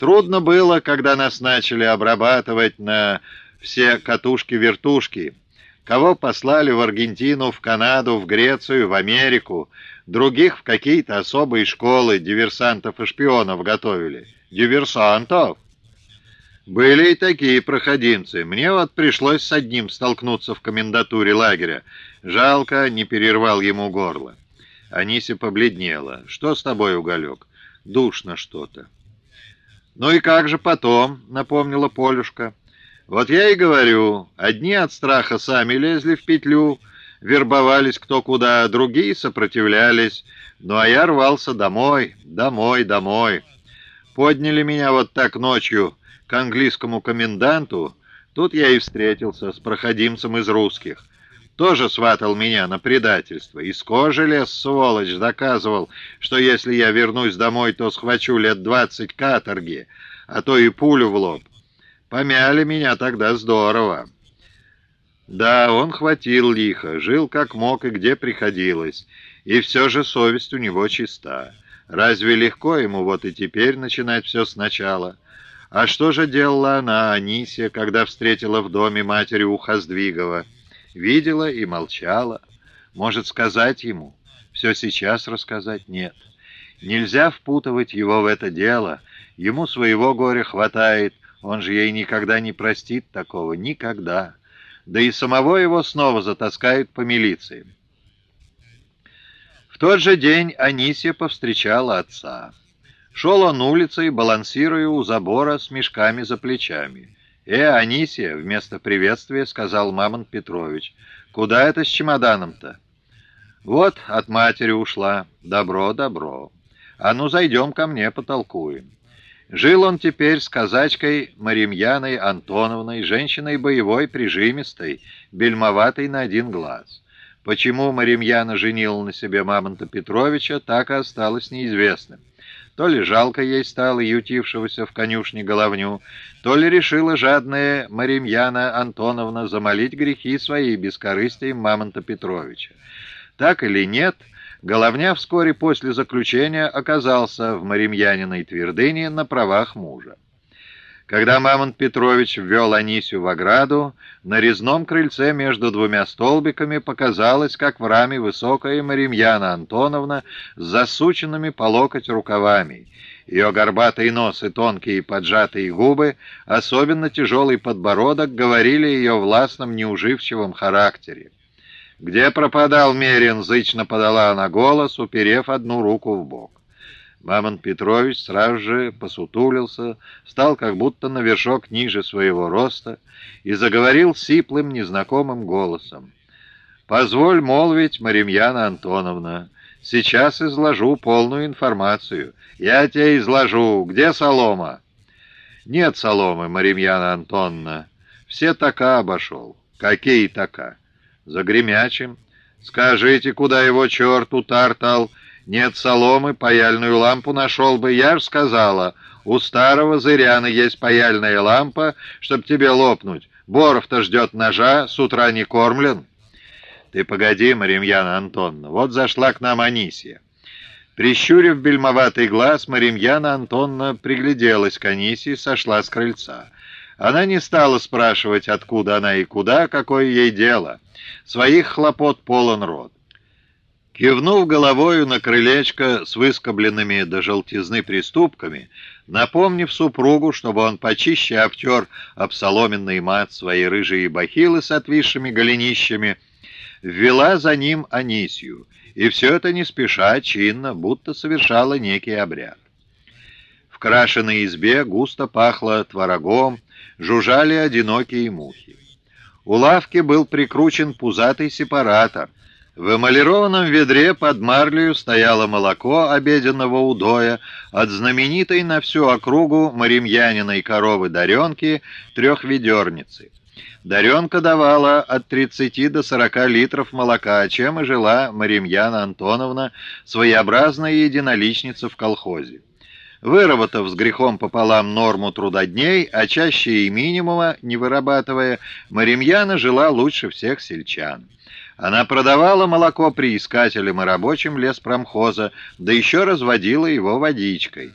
Трудно было, когда нас начали обрабатывать на все катушки-вертушки. Кого послали в Аргентину, в Канаду, в Грецию, в Америку. Других в какие-то особые школы диверсантов и шпионов готовили. Диверсантов? Были и такие проходимцы. Мне вот пришлось с одним столкнуться в комендатуре лагеря. Жалко, не перервал ему горло. Анися побледнела. «Что с тобой, Уголек? Душно что-то». «Ну и как же потом?» — напомнила Полюшка. «Вот я и говорю, одни от страха сами лезли в петлю, вербовались кто куда, другие сопротивлялись, ну а я рвался домой, домой, домой. Подняли меня вот так ночью к английскому коменданту, тут я и встретился с проходимцем из русских. Тоже сватал меня на предательство. Из кожи лез, сволочь, доказывал, что если я вернусь домой, то схвачу лет двадцать каторги, а то и пулю в лоб. Помяли меня тогда здорово. Да, он хватил лихо, жил как мог и где приходилось, и все же совесть у него чиста. Разве легко ему вот и теперь начинать все сначала? А что же делала она, Анисия, когда встретила в доме матери Ухоздвигова? Видела и молчала. Может сказать ему, все сейчас рассказать нет. Нельзя впутывать его в это дело. Ему своего горя хватает, он же ей никогда не простит такого, никогда. Да и самого его снова затаскают по милиции. В тот же день Анисия повстречала отца. Шел он улицей, балансируя у забора с мешками за плечами. «Э, Анисия!» — вместо приветствия сказал Мамонт Петрович. «Куда это с чемоданом-то?» «Вот, от матери ушла. Добро, добро. А ну, зайдем ко мне, потолкуем». Жил он теперь с казачкой Маримьяной Антоновной, женщиной боевой, прижимистой, бельмоватой на один глаз. Почему Маримьяна женила на себе Мамонта Петровича, так и осталось неизвестным. То ли жалко ей стало ютившегося в конюшне головню, то ли решила жадная Маримьяна Антоновна замолить грехи свои бескорыстием Мамонта Петровича. Так или нет, Головня вскоре после заключения оказался в Маримьяниной твердыне на правах мужа. Когда Мамонт Петрович ввел Анисию в ограду, на резном крыльце между двумя столбиками показалось, как в раме высокая Маримьяна Антоновна с засученными по локоть рукавами. Ее горбатый нос и тонкие поджатые губы, особенно тяжелый подбородок, говорили о ее властном неуживчивом характере. «Где пропадал Мерин?» — зычно подала она голос, уперев одну руку в бок. Мамонт Петрович сразу же посутулился, стал как будто на вершок ниже своего роста и заговорил сиплым, незнакомым голосом. «Позволь молвить, Маримьяна Антоновна, сейчас изложу полную информацию. Я тебе изложу. Где солома?» «Нет соломы, Маримьяна Антоновна. Все така обошел». «Какие така?» «Загремячим. Скажите, куда его черт утартал?» Нет соломы, паяльную лампу нашел бы. Я ж сказала, у старого зыряна есть паяльная лампа, чтоб тебе лопнуть. Боров-то ждет ножа, с утра не кормлен. Ты погоди, Маримьяна Антонна, вот зашла к нам Анисия. Прищурив бельмоватый глаз, Маримьяна Антонна пригляделась к Анисии, сошла с крыльца. Она не стала спрашивать, откуда она и куда, какое ей дело. Своих хлопот полон рот. Кивнув головою на крылечко с выскобленными до желтизны приступками, напомнив супругу, чтобы он почище обтер обсоломенный мат свои рыжие бахилы с отвисшими голенищами, ввела за ним Анисью, и все это не спеша, чинно, будто совершала некий обряд. В крашеной избе густо пахло творогом, жужжали одинокие мухи. У лавки был прикручен пузатый сепаратор — в эмалированном ведре под марлею стояло молоко обеденного удоя от знаменитой на всю округу маримьяниной коровы Даренки трехведерницы. Даренка давала от 30 до 40 литров молока, чем и жила Маримьяна Антоновна, своеобразная единоличница в колхозе. Выработав с грехом пополам норму трудодней, а чаще и минимума не вырабатывая, Маримьяна жила лучше всех сельчан. Она продавала молоко приискателям и рабочим леспромхоза, да еще разводила его водичкой.